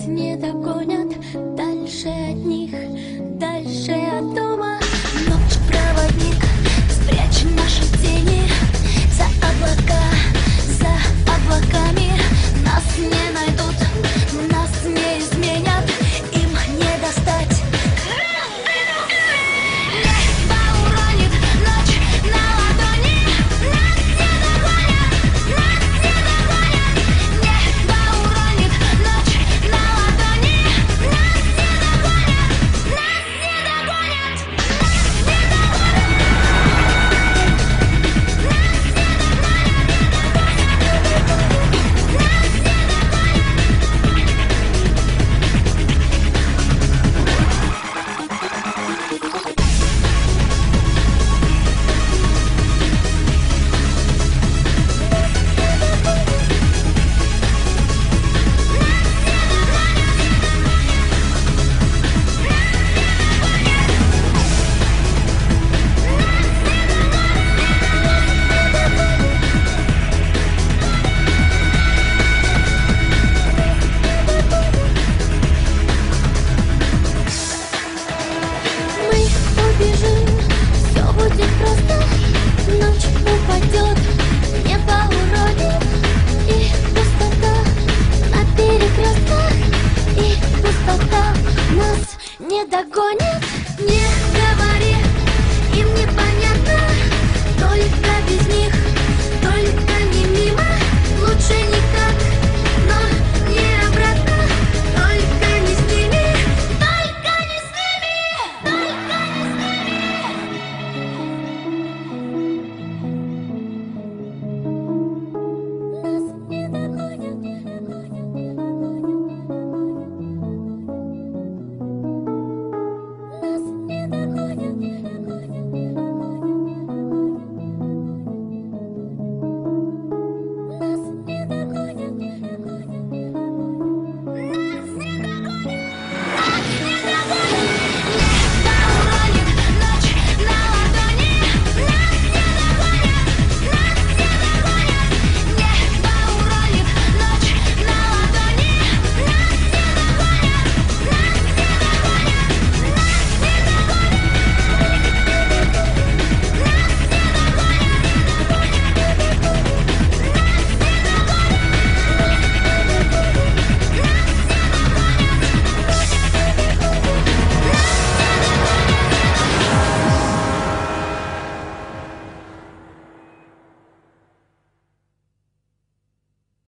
нас не